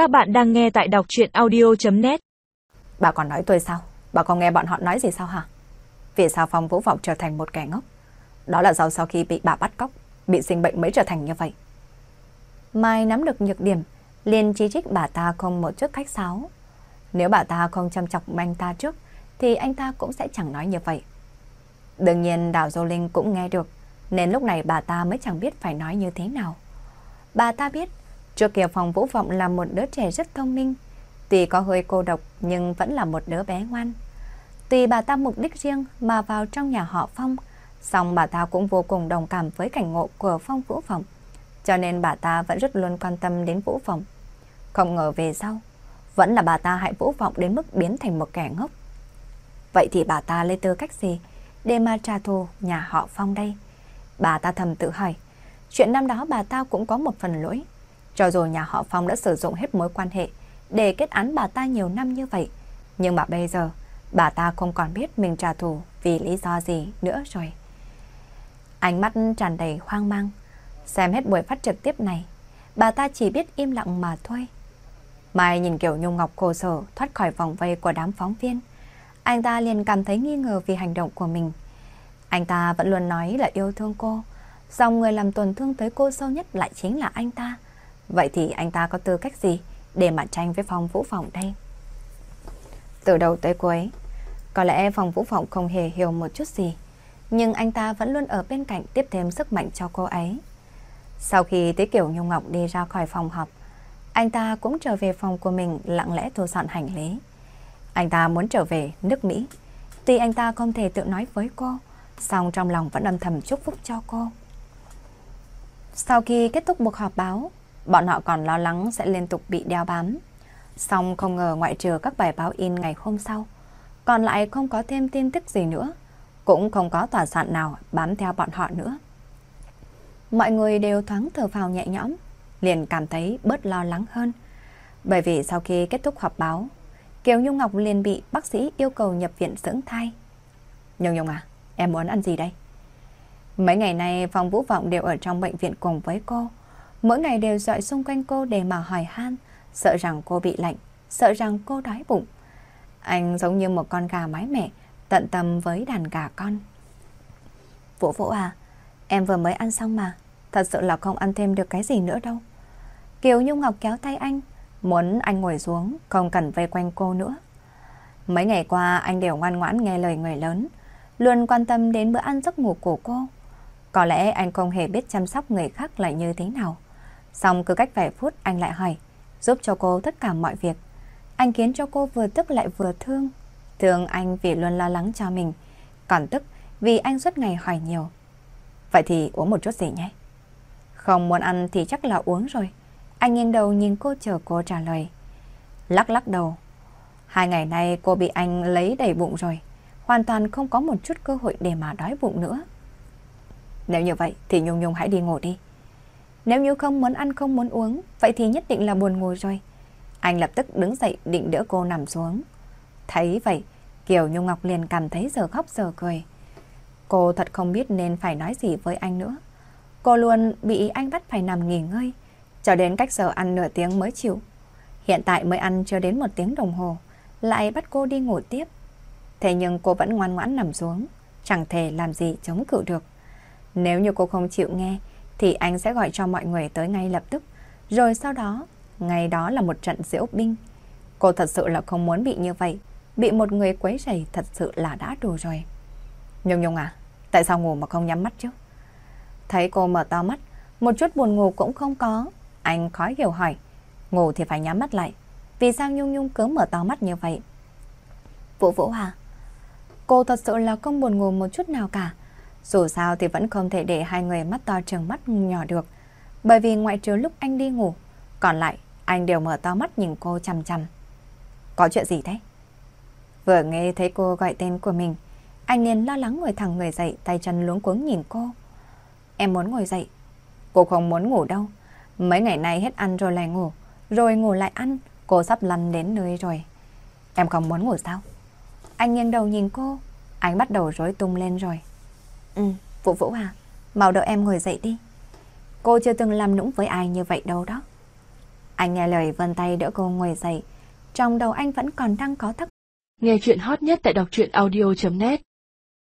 Các bạn đang nghe tại đọc chuyện audio.net Bà còn nói tôi sao? Bà còn nghe bọn họ nói gì sao hả? Vì sao Phong Vũ Vọng trở thành một kẻ ngốc? Đó là do sau khi bị bà bắt cóc, bị sinh bệnh mới trở thành như vậy. Mai nắm được nhược điểm, liền chỉ trích bà ta không một chút khách sáo. Nếu bà ta không chăm chọc anh ta trước, thì anh ta cũng sẽ chẳng nói như vậy. Đương nhiên Đào Dô Linh cũng nghe được, nên lúc này bà ta mới chẳng biết phải nói như thế nào. Bà ta biết, trước kia Phong Vũ Vọng là một đứa trẻ rất thông minh, tuy có hơi cô độc nhưng vẫn là một đứa bé ngoan. Tuy bà ta mục đích riêng mà vào trong nhà họ Phong, song bà ta cũng vô cùng đồng cảm với cảnh ngộ của Phong Vũ Vọng, cho nên bà ta vẫn rất luôn quan tâm đến Vũ Vọng. Không ngờ về sau, vẫn là bà ta hại Vũ Vọng đến mức biến thành một kẻ ngốc. Vậy thì bà ta lấy tư cách gì để mà trả thù nhà họ Phong đây? Bà ta thầm tự hỏi, chuyện năm đó bà ta cũng có một phần lỗi. Cho dù nhà họ Phong đã sử dụng hết mối quan hệ để kết án bà ta nhiều năm như vậy, nhưng mà bây giờ bà ta không còn biết mình trả thù vì lý do gì nữa rồi. Ánh mắt tràn đầy hoang mang, xem hết buổi phát trực tiếp này, bà ta chỉ biết im lặng mà thôi. Mai nhìn kiểu Nhung Ngọc khổ sở thoát khỏi vòng vây của đám phóng viên. Anh ta liền cảm thấy nghi ngờ vì hành động của mình. Anh ta vẫn luôn nói là yêu thương cô, dòng người làm tổn thương tới cô sâu nhất lại chính là anh ta. Vậy thì anh ta có tư cách gì để mà tranh với Phong Vũ phòng đây? Từ đầu tới cuối, có lẽ Phong Vũ phòng không hề hiểu một chút gì, nhưng anh ta vẫn luôn ở bên cạnh tiếp thêm sức mạnh cho cô ấy. Sau khi Tế kiều Nhung Ngọc đi ra khỏi phòng họp, anh ta cũng trở về phòng của mình lặng lẽ thu dọn hành lý. Anh ta muốn trở về nước Mỹ. Tuy anh ta không thể tự nói với cô, song trong lòng vẫn âm thầm chúc phúc cho cô. Sau khi kết thúc cuộc họp báo, bọn họ còn lo lắng sẽ liên tục bị đeo bám. Song không ngờ ngoại trừ các bài báo in ngày hôm sau, còn lại không có thêm tin tức gì nữa, cũng không có tòa soạn nào bám theo bọn họ nữa. Mọi người đều thoáng thở phào nhẹ nhõm, liền cảm thấy bớt lo lắng hơn. Bởi vì sau khi kết thúc họp báo, Kiều Nhung Ngọc liền bị bác sĩ yêu cầu nhập viện dưỡng thai. Nhung Nhung à, em muốn ăn gì đây? Mấy ngày nay Phong Vũ Vọng đều ở trong bệnh viện cùng với cô. Mỗi ngày đều dọi xung quanh cô để mà hỏi han, sợ rằng cô bị lạnh, sợ rằng cô đói bụng. Anh giống như một con gà mái mẹ, tận tâm với đàn gà con. Vũ Vũ à, em vừa mới ăn xong mà, thật sự là không ăn thêm được cái gì nữa đâu. Kiều Nhung Ngọc kéo tay anh, muốn anh ngồi xuống, không cần vây quanh cô nữa. Mấy ngày qua anh đều ngoan ngoãn nghe lời người lớn, luôn quan tâm đến bữa ăn giấc ngủ của cô. Có lẽ anh không hề biết chăm sóc người khác lại như thế nào. Xong cứ cách vài phút anh lại hỏi, giúp cho cô tất cả mọi việc. Anh khiến cho cô vừa tức lại vừa thương. Thương anh vì luôn lo lắng cho mình, còn tức vì anh suốt ngày hỏi nhiều. Vậy thì uống một chút gì nhé. Không muốn ăn thì chắc là uống rồi. Anh nghiêng đầu nhìn cô chờ cô trả lời. Lắc lắc đầu. Hai ngày nay cô bị anh lấy đầy bụng rồi. Hoàn toàn không có một chút cơ hội để mà đói bụng nữa. Nếu như vậy thì Nhung Nhung hãy đi ngủ đi. Nếu như không muốn ăn không muốn uống, vậy thì nhất định là buồn ngủ rồi. Anh lập tức đứng dậy định đỡ cô nằm xuống. Thấy vậy, Kiều Nhung Ngọc liền cảm thấy giờ khóc giờ cười. Cô thật không biết nên phải nói gì với anh nữa. Cô luôn bị anh bắt phải nằm nghỉ ngơi, cho đến cách giờ ăn nửa tiếng mới chịu. Hiện tại mới ăn chưa đến một tiếng đồng hồ, lại bắt cô đi ngủ tiếp. Thế nhưng cô vẫn ngoan ngoãn nằm xuống, chẳng thể làm gì chống cự được. Nếu như cô không chịu nghe, thì anh sẽ gọi cho mọi người tới ngay lập tức. Rồi sau đó, ngày đó là một trận diễu binh. Cô thật sự là không muốn bị như vậy. Bị một người quấy rầy thật sự là đã đủ rồi. Nhung Nhung à, tại sao ngủ mà không nhắm mắt chứ? Thấy cô mở to mắt, một chút buồn ngủ cũng không có. Anh khó hiểu hỏi, ngủ thì phải nhắm mắt lại. Vì sao Nhung Nhung cứ mở to mắt như vậy? Vũ Vũ à, cô thật sự là không buồn ngủ một chút nào cả. Dù sao thì vẫn không thể để hai người mắt to trừng mắt nhỏ được. Bởi vì ngoại trừ lúc anh đi ngủ, còn lại anh đều mở to mắt nhìn cô chằm chằm. Có chuyện gì thế? Vừa nghe thấy cô gọi tên của mình, anh liền lo lắng ngồi thẳng người dậy, tay chân luống cuống nhìn cô. Em muốn ngồi dậy. Cô không muốn ngủ đâu. Mấy ngày nay hết ăn rồi lại ngủ, rồi ngủ lại ăn, cô sắp lăn đến nơi rồi. Em không muốn ngủ sao? Anh nghiêng đầu nhìn cô, anh bắt đầu rối tung lên rồi. Ừ, Vũ Vũ à, mau đợi em ngồi dậy đi. Cô chưa từng làm nũng với ai như vậy đâu đó. Anh nghe lời vân tay đỡ cô ngồi dậy. Trong đầu anh vẫn còn đang có thắc. Nghe chuyện hot nhất tại đọc truyện audio.net